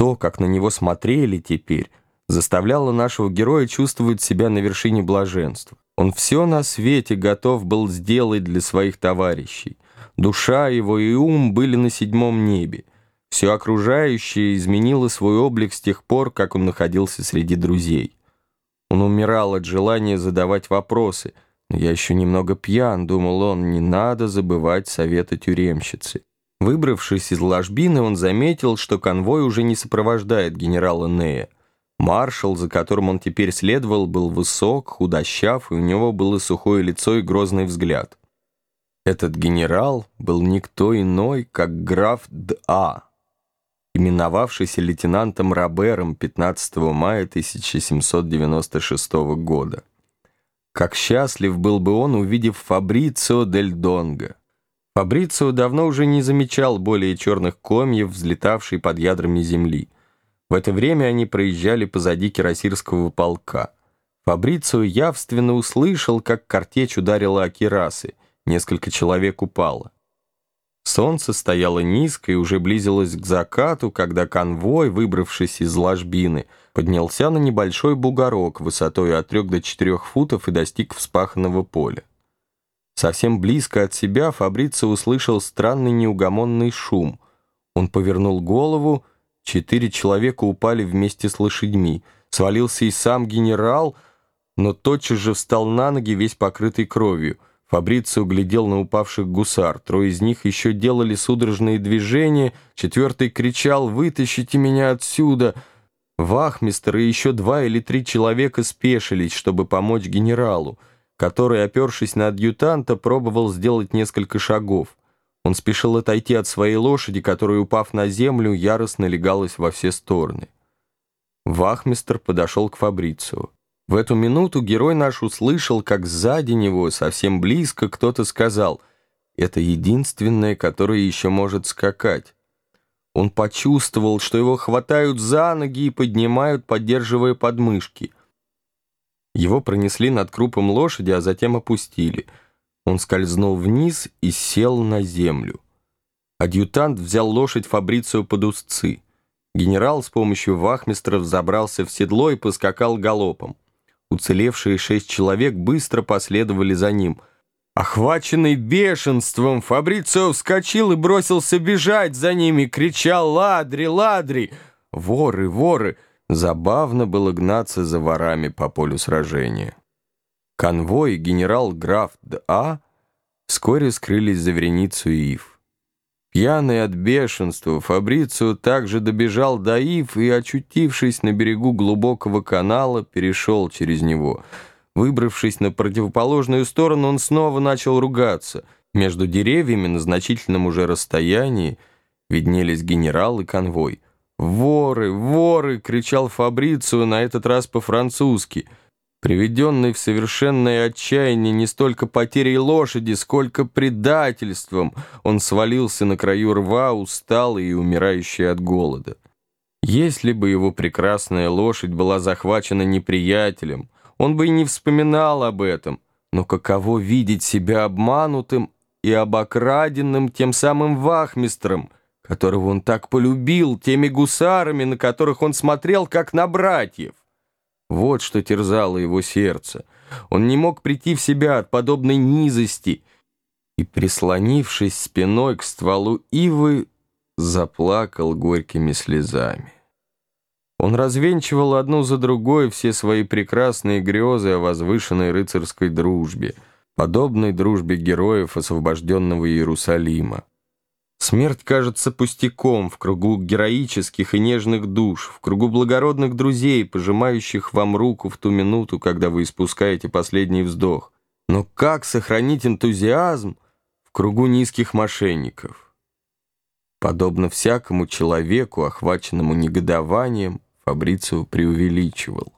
То, как на него смотрели теперь, заставляло нашего героя чувствовать себя на вершине блаженства. Он все на свете готов был сделать для своих товарищей. Душа его и ум были на седьмом небе. Все окружающее изменило свой облик с тех пор, как он находился среди друзей. Он умирал от желания задавать вопросы. Я еще немного пьян, думал он, не надо забывать совета тюремщицы. Выбравшись из ложбины, он заметил, что конвой уже не сопровождает генерала Нея. Маршал, за которым он теперь следовал, был высок, худощав, и у него было сухое лицо и грозный взгляд. Этот генерал был никто иной, как граф Д.А., именовавшийся лейтенантом Робером 15 мая 1796 года. Как счастлив был бы он, увидев Фабрицио дель Донго. Фабрицио давно уже не замечал более черных комьев, взлетавшей под ядрами земли. В это время они проезжали позади кирасирского полка. Фабрицио явственно услышал, как картечь ударила о кирасы. Несколько человек упало. Солнце стояло низко и уже близилось к закату, когда конвой, выбравшись из ложбины, поднялся на небольшой бугорок высотой от трех до четырех футов и достиг вспаханного поля. Совсем близко от себя Фабрицио услышал странный неугомонный шум. Он повернул голову, четыре человека упали вместе с лошадьми. Свалился и сам генерал, но тотчас же встал на ноги, весь покрытый кровью — Фабрицио глядел на упавших гусар. Трое из них еще делали судорожные движения. Четвертый кричал «Вытащите меня отсюда!» Вахмистер и еще два или три человека спешились, чтобы помочь генералу, который, опершись на адъютанта, пробовал сделать несколько шагов. Он спешил отойти от своей лошади, которая, упав на землю, яростно легалась во все стороны. Вахмистер подошел к Фабрицио. В эту минуту герой наш услышал, как сзади него, совсем близко, кто-то сказал «Это единственное, которое еще может скакать». Он почувствовал, что его хватают за ноги и поднимают, поддерживая подмышки. Его пронесли над крупом лошади, а затем опустили. Он скользнул вниз и сел на землю. Адъютант взял лошадь Фабрицио под узцы. Генерал с помощью вахмистров забрался в седло и поскакал галопом. Уцелевшие шесть человек быстро последовали за ним. Охваченный бешенством, Фабрицио вскочил и бросился бежать за ними, кричал «Ладри, ладри!» «Воры, воры!» Забавно было гнаться за ворами по полю сражения. Конвой генерал-граф Д.А. вскоре скрылись за вереницу Ив. Пьяный от бешенства, Фабрицио также добежал до Ив и, очутившись на берегу глубокого канала, перешел через него. Выбравшись на противоположную сторону, он снова начал ругаться. Между деревьями на значительном уже расстоянии виднелись генерал и конвой. «Воры! Воры!» — кричал Фабрицио, на этот раз по-французски — приведенный в совершенное отчаяние не столько потерей лошади, сколько предательством, он свалился на краю рва, усталый и умирающий от голода. Если бы его прекрасная лошадь была захвачена неприятелем, он бы и не вспоминал об этом, но каково видеть себя обманутым и обокраденным тем самым вахмистром, которого он так полюбил, теми гусарами, на которых он смотрел, как на братьев. Вот что терзало его сердце. Он не мог прийти в себя от подобной низости и, прислонившись спиной к стволу ивы, заплакал горькими слезами. Он развенчивал одну за другой все свои прекрасные грезы о возвышенной рыцарской дружбе, подобной дружбе героев освобожденного Иерусалима. Смерть кажется пустяком в кругу героических и нежных душ, в кругу благородных друзей, пожимающих вам руку в ту минуту, когда вы испускаете последний вздох. Но как сохранить энтузиазм в кругу низких мошенников? Подобно всякому человеку, охваченному негодованием, Фабрицио преувеличивал.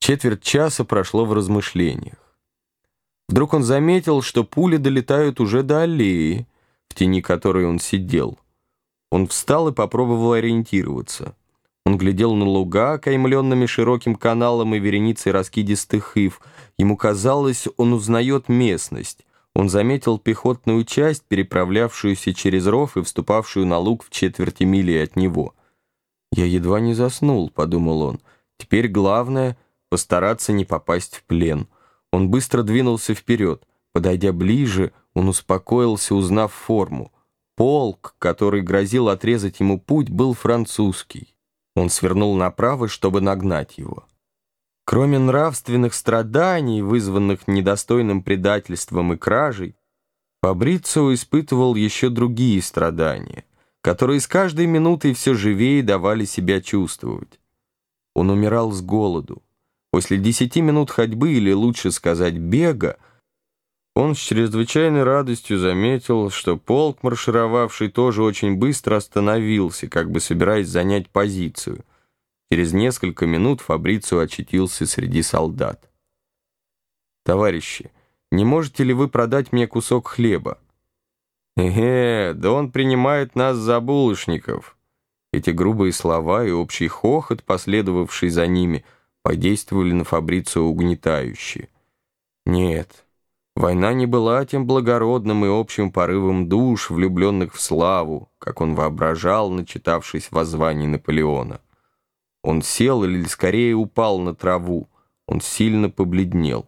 Четверть часа прошло в размышлениях. Вдруг он заметил, что пули долетают уже до аллеи, в тени которой он сидел. Он встал и попробовал ориентироваться. Он глядел на луга, окаймленными широким каналом и вереницей раскидистых ив. Ему казалось, он узнает местность. Он заметил пехотную часть, переправлявшуюся через ров и вступавшую на луг в четверти мили от него. «Я едва не заснул», — подумал он. «Теперь главное — постараться не попасть в плен». Он быстро двинулся вперед. Подойдя ближе, он успокоился, узнав форму. Полк, который грозил отрезать ему путь, был французский. Он свернул направо, чтобы нагнать его. Кроме нравственных страданий, вызванных недостойным предательством и кражей, Фабрицио испытывал еще другие страдания, которые с каждой минутой все живее давали себя чувствовать. Он умирал с голоду. После десяти минут ходьбы, или лучше сказать бега, он с чрезвычайной радостью заметил, что полк, маршировавший, тоже очень быстро остановился, как бы собираясь занять позицию. Через несколько минут Фабрицио очутился среди солдат. «Товарищи, не можете ли вы продать мне кусок хлеба?» «Эге, да он принимает нас за булочников». Эти грубые слова и общий хохот, последовавший за ними, подействовали на Фабрицио угнетающе. «Нет». Война не была тем благородным и общим порывом душ, влюбленных в славу, как он воображал, начитавшись воззваний Наполеона. Он сел или скорее упал на траву, он сильно побледнел.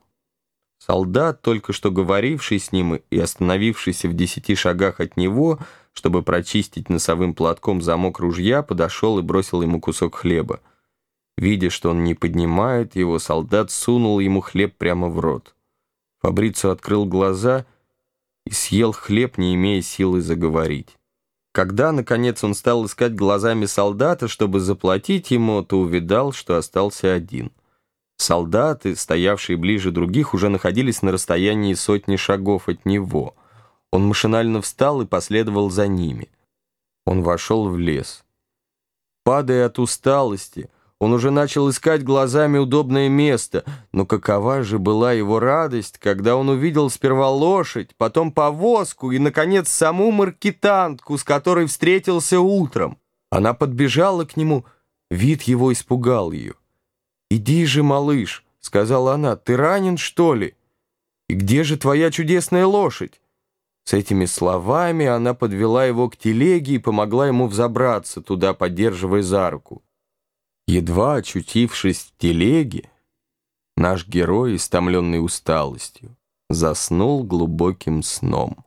Солдат, только что говоривший с ним и остановившийся в десяти шагах от него, чтобы прочистить носовым платком замок ружья, подошел и бросил ему кусок хлеба. Видя, что он не поднимает его, солдат сунул ему хлеб прямо в рот. Фабрицио открыл глаза и съел хлеб, не имея силы заговорить. Когда, наконец, он стал искать глазами солдата, чтобы заплатить ему, то увидал, что остался один. Солдаты, стоявшие ближе других, уже находились на расстоянии сотни шагов от него. Он машинально встал и последовал за ними. Он вошел в лес. Падая от усталости, он уже начал искать глазами удобное место, но какова же была его радость, когда он увидел сперва лошадь, потом повозку и, наконец, саму маркетантку, с которой встретился утром. Она подбежала к нему, вид его испугал ее. «Иди же, малыш», — сказала она, — «ты ранен, что ли? И где же твоя чудесная лошадь?» С этими словами она подвела его к телеге и помогла ему взобраться туда, поддерживая за руку. Едва очутившись в телеге, наш герой, истомленный усталостью, заснул глубоким сном.